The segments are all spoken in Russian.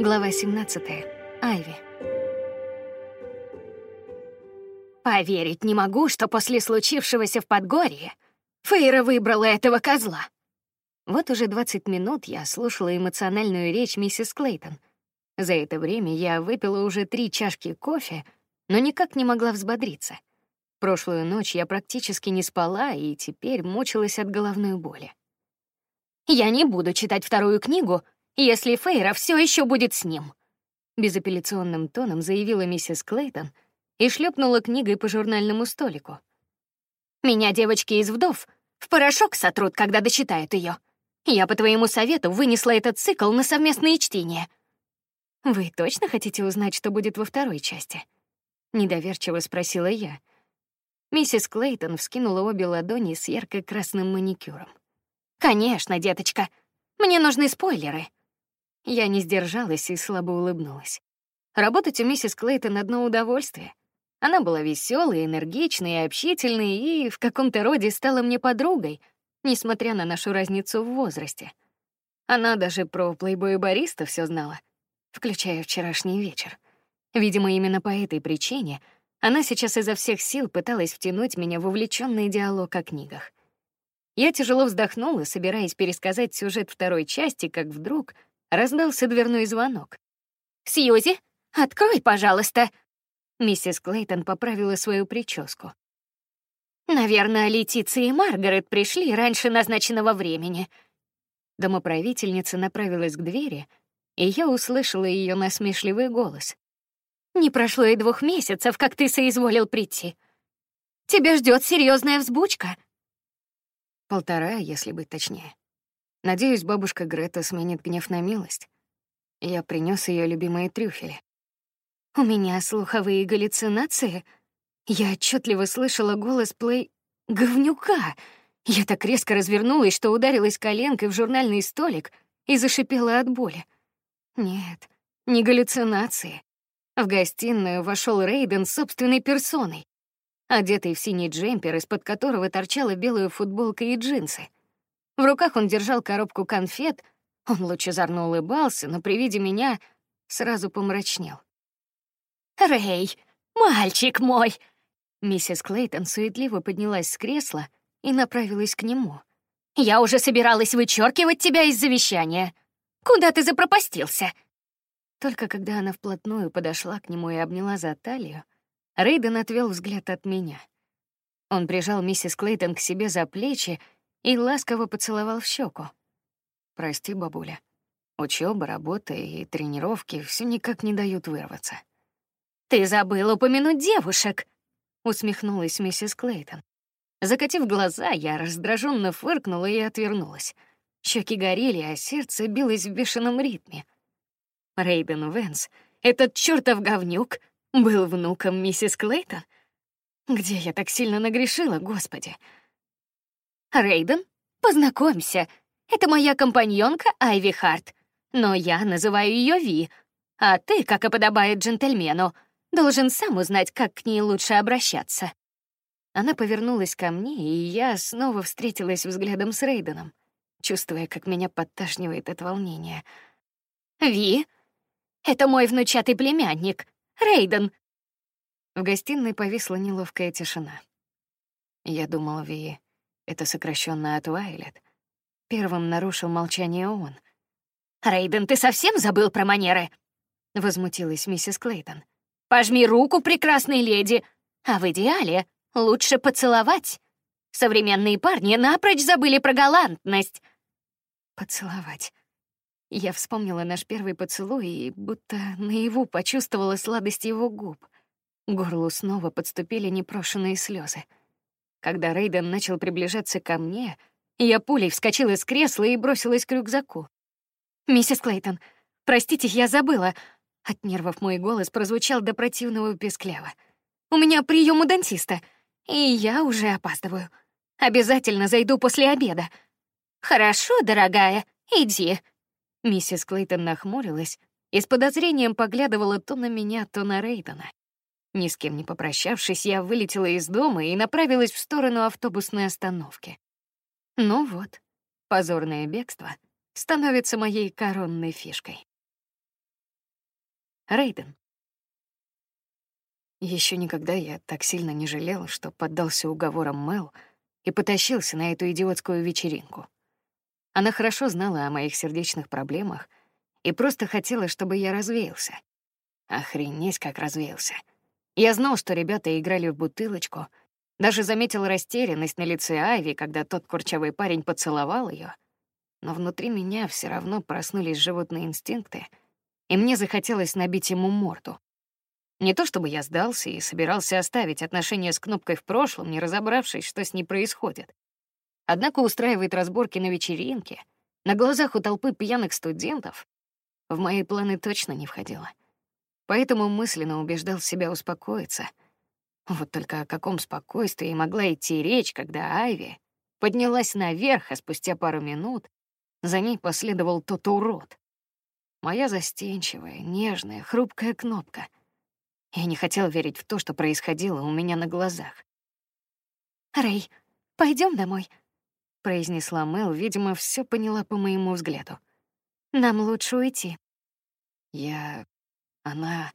Глава 17. Айви. Поверить не могу, что после случившегося в Подгорье Фейра выбрала этого козла. Вот уже 20 минут я слушала эмоциональную речь миссис Клейтон. За это время я выпила уже три чашки кофе, но никак не могла взбодриться. Прошлую ночь я практически не спала и теперь мучилась от головной боли. Я не буду читать вторую книгу, если Фейра все еще будет с ним, безапелляционным тоном заявила миссис Клейтон и шлепнула книгой по журнальному столику. Меня девочки из вдов в порошок сотрут, когда дочитают ее. Я по твоему совету вынесла этот цикл на совместное чтение. Вы точно хотите узнать, что будет во второй части? Недоверчиво спросила я. Миссис Клейтон вскинула обе ладони с ярко-красным маникюром. Конечно, деточка. Мне нужны спойлеры. Я не сдержалась и слабо улыбнулась. Работать у миссис Клейтон одно удовольствие. Она была веселой, энергичной общительной, и в каком-то роде стала мне подругой, несмотря на нашу разницу в возрасте. Она даже про плейбоя Бориста все знала, включая вчерашний вечер. Видимо, именно по этой причине она сейчас изо всех сил пыталась втянуть меня в увлеченный диалог о книгах. Я тяжело вздохнула, собираясь пересказать сюжет второй части, как вдруг Раздался дверной звонок. «Сьюзи, открой, пожалуйста!» Миссис Клейтон поправила свою прическу. «Наверное, Летиция и Маргарет пришли раньше назначенного времени». Домоправительница направилась к двери, и я услышала ее насмешливый голос. «Не прошло и двух месяцев, как ты соизволил прийти. Тебя ждет серьезная взбучка». Полтора, если быть точнее. Надеюсь, бабушка Грета сменит гнев на милость. Я принес ее любимые трюфели. У меня слуховые галлюцинации. Я отчетливо слышала голос плей говнюка. Я так резко развернулась, что ударилась коленкой в журнальный столик и зашипела от боли. Нет, не галлюцинации. В гостиную вошел Рейден собственной персоной, одетый в синий джемпер, из-под которого торчала белая футболка и джинсы. В руках он держал коробку конфет. Он лучезарно улыбался, но при виде меня сразу помрачнел. «Рэй, мальчик мой!» Миссис Клейтон суетливо поднялась с кресла и направилась к нему. «Я уже собиралась вычеркивать тебя из завещания. Куда ты запропастился?» Только когда она вплотную подошла к нему и обняла за талию, Рейден отвел взгляд от меня. Он прижал миссис Клейтон к себе за плечи и ласково поцеловал в щеку. Прости, бабуля. Учеба, работа и тренировки все никак не дают вырваться. Ты забыл упомянуть девушек, усмехнулась миссис Клейтон. Закатив глаза, я раздраженно фыркнула и отвернулась. Щеки горели, а сердце билось в бешеном ритме. Рейден Венс, этот чёртов говнюк, был внуком миссис Клейтон. Где я так сильно нагрешила, господи? Рейден, познакомься. Это моя компаньонка Айви Харт. Но я называю ее Ви. А ты, как и подобает джентльмену, должен сам узнать, как к ней лучше обращаться. Она повернулась ко мне, и я снова встретилась взглядом с Рейденом, чувствуя, как меня подташнивает от волнения. Ви, это мой внучатый племянник, Рейден. В гостиной повисла неловкая тишина. Я думал, Ви, это сокращенно от Вайлет. Первым нарушил молчание он. «Рейден, ты совсем забыл про манеры?» — возмутилась миссис Клейтон. «Пожми руку, прекрасной леди, а в идеале лучше поцеловать. Современные парни напрочь забыли про галантность». «Поцеловать». Я вспомнила наш первый поцелуй и будто наяву почувствовала сладость его губ. К горлу снова подступили непрошенные слезы. Когда Рейден начал приближаться ко мне, я пулей вскочила с кресла и бросилась к рюкзаку. «Миссис Клейтон, простите, я забыла». От нервов мой голос прозвучал до противного песклява. «У меня прием у дантиста, и я уже опаздываю. Обязательно зайду после обеда». «Хорошо, дорогая, иди». Миссис Клейтон нахмурилась и с подозрением поглядывала то на меня, то на Рейдена. Ни с кем не попрощавшись, я вылетела из дома и направилась в сторону автобусной остановки. Ну вот, позорное бегство становится моей коронной фишкой. Рейден. Еще никогда я так сильно не жалел, что поддался уговорам Мел и потащился на эту идиотскую вечеринку. Она хорошо знала о моих сердечных проблемах и просто хотела, чтобы я развеялся. Охренеть, как развеялся. Я знал, что ребята играли в бутылочку, даже заметил растерянность на лице Айви, когда тот курчавый парень поцеловал ее. Но внутри меня все равно проснулись животные инстинкты, и мне захотелось набить ему морду. Не то чтобы я сдался и собирался оставить отношения с кнопкой в прошлом, не разобравшись, что с ней происходит. Однако устраивать разборки на вечеринке, на глазах у толпы пьяных студентов, в мои планы точно не входило. Поэтому мысленно убеждал себя успокоиться. Вот только о каком спокойствии могла идти речь, когда Айви поднялась наверх, а спустя пару минут за ней последовал тот урод. Моя застенчивая, нежная, хрупкая кнопка. Я не хотел верить в то, что происходило у меня на глазах. «Рэй, пойдем домой», — произнесла Мэл, видимо, все поняла по моему взгляду. «Нам лучше уйти». Я... она...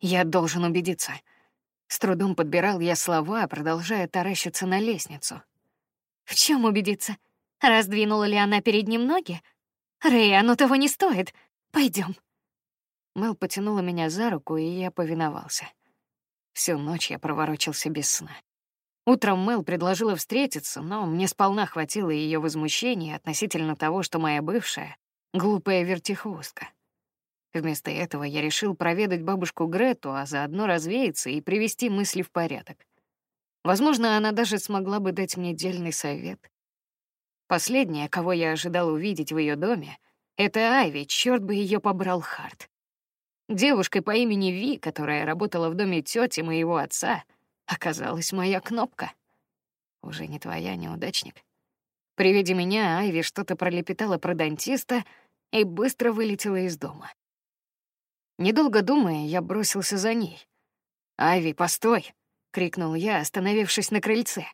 Я должен убедиться. С трудом подбирал я слова, продолжая таращиться на лестницу. В чем убедиться? Раздвинула ли она перед ним ноги? Рэй, оно того не стоит. Пойдем. Мэл потянула меня за руку, и я повиновался. Всю ночь я проворочился без сна. Утром Мэл предложила встретиться, но мне сполна хватило ее возмущения относительно того, что моя бывшая — глупая вертихвостка. Вместо этого я решил проведать бабушку Грету, а заодно развеяться и привести мысли в порядок. Возможно, она даже смогла бы дать мне дельный совет. Последняя, кого я ожидал увидеть в ее доме, это Айви, черт бы ее побрал Харт. Девушкой по имени Ви, которая работала в доме тети моего отца, оказалась моя кнопка. Уже не твоя, неудачник. При виде меня Айви что-то пролепетала про дантиста и быстро вылетела из дома. Недолго думая, я бросился за ней. «Айви, постой!» — крикнул я, остановившись на крыльце.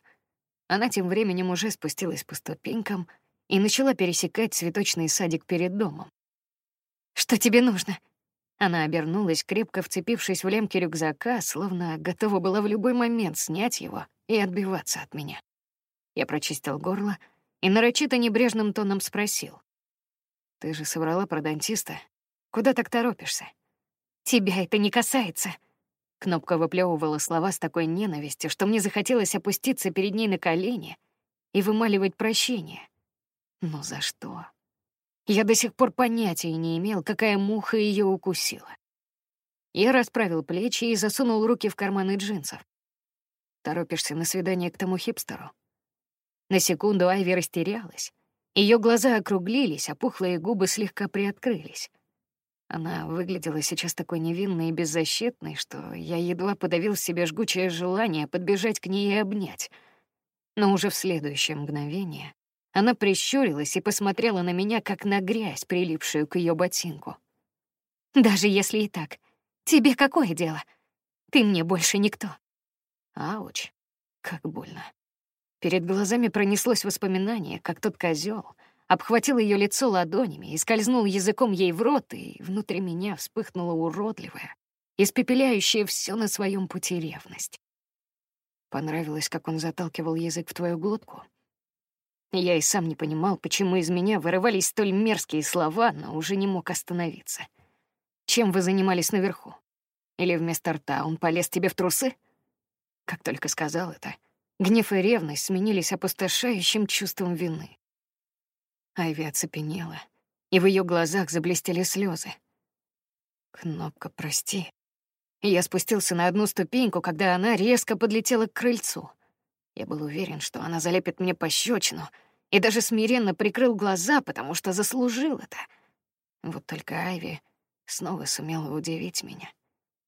Она тем временем уже спустилась по ступенькам и начала пересекать цветочный садик перед домом. «Что тебе нужно?» Она обернулась, крепко вцепившись в лемки рюкзака, словно готова была в любой момент снять его и отбиваться от меня. Я прочистил горло и нарочито небрежным тоном спросил. «Ты же собрала про дантиста? Куда так торопишься?» Тебя это не касается. Кнопка выплевывала слова с такой ненавистью, что мне захотелось опуститься перед ней на колени и вымаливать прощение. Но за что? Я до сих пор понятия не имел, какая муха ее укусила. Я расправил плечи и засунул руки в карманы джинсов. Торопишься на свидание к тому хипстеру? На секунду Айви растерялась. Ее глаза округлились, а пухлые губы слегка приоткрылись. Она выглядела сейчас такой невинной и беззащитной, что я едва подавил себе жгучее желание подбежать к ней и обнять. Но уже в следующее мгновение она прищурилась и посмотрела на меня, как на грязь, прилипшую к ее ботинку. «Даже если и так, тебе какое дело? Ты мне больше никто». Ауч, как больно. Перед глазами пронеслось воспоминание, как тот козел обхватил ее лицо ладонями и скользнул языком ей в рот, и внутри меня вспыхнула уродливая, испепеляющая все на своем пути ревность. Понравилось, как он заталкивал язык в твою глотку. Я и сам не понимал, почему из меня вырывались столь мерзкие слова, но уже не мог остановиться. Чем вы занимались наверху? Или вместо рта он полез тебе в трусы? Как только сказал это, гнев и ревность сменились опустошающим чувством вины. Айви оцепенела, и в ее глазах заблестели слезы. «Кнопка, прости». Я спустился на одну ступеньку, когда она резко подлетела к крыльцу. Я был уверен, что она залепит мне пощечину, и даже смиренно прикрыл глаза, потому что заслужил это. Вот только Айви снова сумела удивить меня.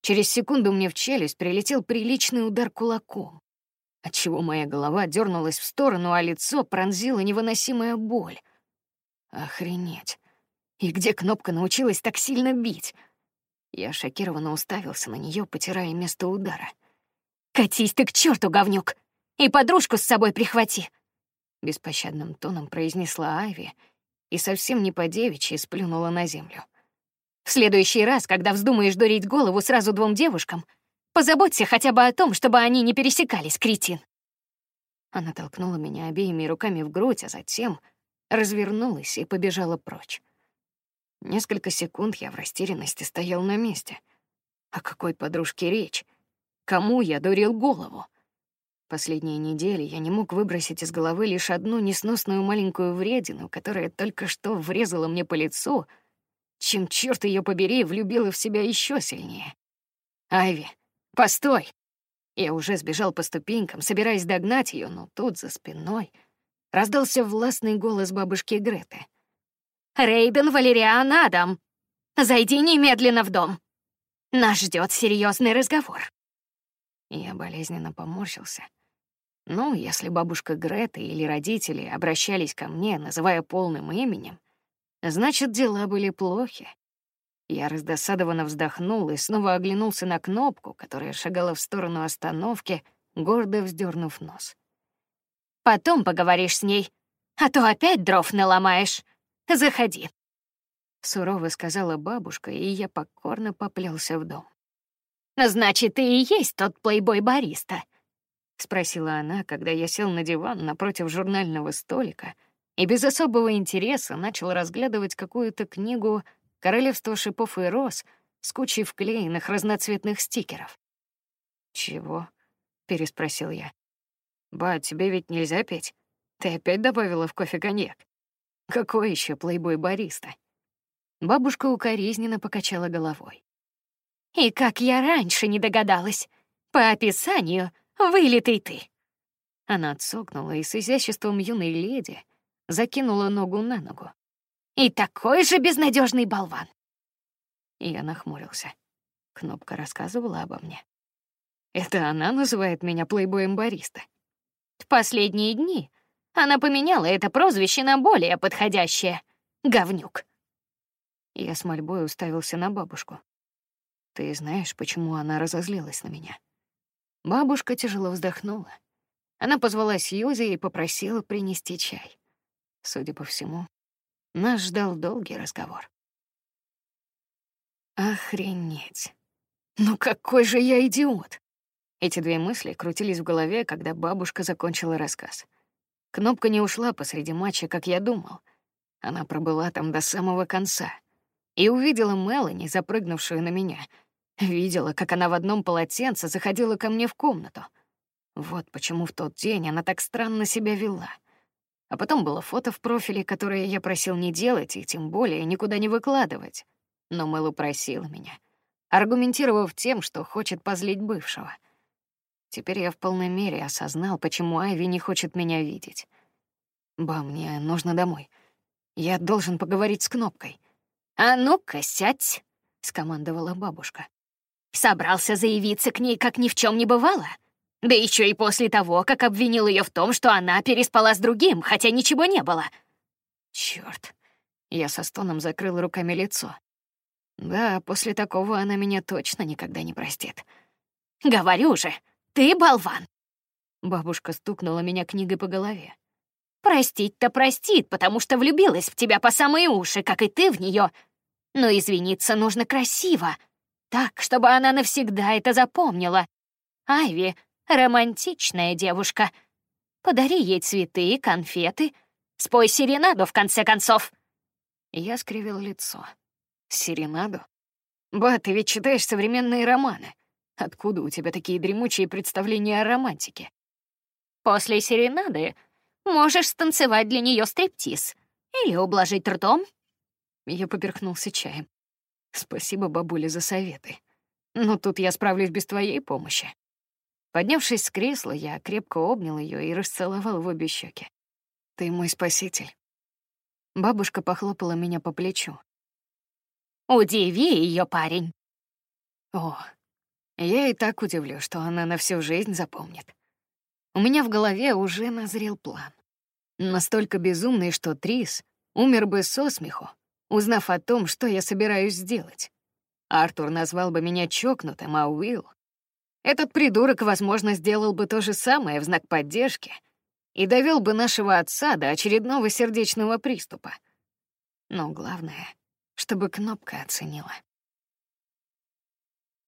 Через секунду мне в челюсть прилетел приличный удар кулаком, отчего моя голова дернулась в сторону, а лицо пронзила невыносимая боль. Охренеть. И где кнопка научилась так сильно бить? Я шокированно уставился на нее, потирая место удара. «Катись ты к черту, говнюк! И подружку с собой прихвати!» Беспощадным тоном произнесла Айви и совсем не по-девичьи сплюнула на землю. В следующий раз, когда вздумаешь дурить голову сразу двум девушкам, позаботься хотя бы о том, чтобы они не пересекались, кретин. Она толкнула меня обеими руками в грудь, а затем развернулась и побежала прочь. Несколько секунд я в растерянности стоял на месте. О какой подружке речь? Кому я дурил голову? Последние недели я не мог выбросить из головы лишь одну несносную маленькую вредину, которая только что врезала мне по лицу, чем черт ее побери, влюбила в себя еще сильнее. Айви, постой! Я уже сбежал по ступенькам, собираясь догнать ее, но тут за спиной раздался властный голос бабушки Греты. Рейден Валериан Адам, зайди немедленно в дом. Нас ждет серьезный разговор. Я болезненно поморщился. Ну, если бабушка Грета или родители обращались ко мне, называя полным именем, значит, дела были плохи. Я раздосадованно вздохнул и снова оглянулся на кнопку, которая шагала в сторону остановки, гордо вздернув нос. Потом поговоришь с ней, а то опять дров наломаешь. Заходи. Сурово сказала бабушка, и я покорно поплелся в дом. Значит, ты и есть тот плейбой-бариста? Спросила она, когда я сел на диван напротив журнального столика и без особого интереса начал разглядывать какую-то книгу «Королевство шипов и роз» с кучей вклеенных разноцветных стикеров. «Чего?» — переспросил я. «Ба, тебе ведь нельзя петь. Ты опять добавила в кофе коньяк?» Какой еще плейбой-бариста? Бабушка укоризненно покачала головой. И как я раньше не догадалась. По описанию вылитый ты. Она цокнула и с изяществом юной леди закинула ногу на ногу. И такой же безнадежный болван. Я нахмурился. Кнопка рассказывала обо мне. Это она называет меня плейбоем-бариста. В последние дни она поменяла это прозвище на более подходящее — говнюк. Я с мольбой уставился на бабушку. Ты знаешь, почему она разозлилась на меня? Бабушка тяжело вздохнула. Она позвала Сьюзи и попросила принести чай. Судя по всему, нас ждал долгий разговор. Охренеть. Ну какой же я идиот. Эти две мысли крутились в голове, когда бабушка закончила рассказ. Кнопка не ушла посреди матча, как я думал. Она пробыла там до самого конца. И увидела Мелани, запрыгнувшую на меня. Видела, как она в одном полотенце заходила ко мне в комнату. Вот почему в тот день она так странно себя вела. А потом было фото в профиле, которое я просил не делать и тем более никуда не выкладывать. Но Мэлу просила меня, аргументировав тем, что хочет позлить бывшего — Теперь я в полной мере осознал, почему Айви не хочет меня видеть. Ба, мне нужно домой. Я должен поговорить с Кнопкой. А ну-ка, сядь, скомандовала бабушка. Собрался заявиться к ней, как ни в чем не бывало. Да еще и после того, как обвинил ее в том, что она переспала с другим, хотя ничего не было. Черт! Я со стоном закрыл руками лицо. Да, после такого она меня точно никогда не простит. Говорю же, ты болван. Бабушка стукнула меня книгой по голове. Простить-то простит, потому что влюбилась в тебя по самые уши, как и ты в нее. Но извиниться нужно красиво, так, чтобы она навсегда это запомнила. Айви — романтичная девушка. Подари ей цветы, конфеты, спой серенаду, в конце концов. Я скривил лицо. Серенаду? Ба, ты ведь читаешь современные романы. Откуда у тебя такие дремучие представления о романтике? После серенады можешь станцевать для нее стриптиз или ублажить ртом. Я поперхнулся чаем. Спасибо, бабуля, за советы. Но тут я справлюсь без твоей помощи. Поднявшись с кресла, я крепко обнял ее и расцеловал в обе щеки. Ты мой спаситель. Бабушка похлопала меня по плечу. Удиви ее, парень. О, я и так удивлю, что она на всю жизнь запомнит. У меня в голове уже назрел план. Настолько безумный, что Трис умер бы со смеху, узнав о том, что я собираюсь сделать. Артур назвал бы меня чокнутым, а Уилл... Этот придурок, возможно, сделал бы то же самое в знак поддержки и довел бы нашего отца до очередного сердечного приступа. Но главное, чтобы кнопка оценила.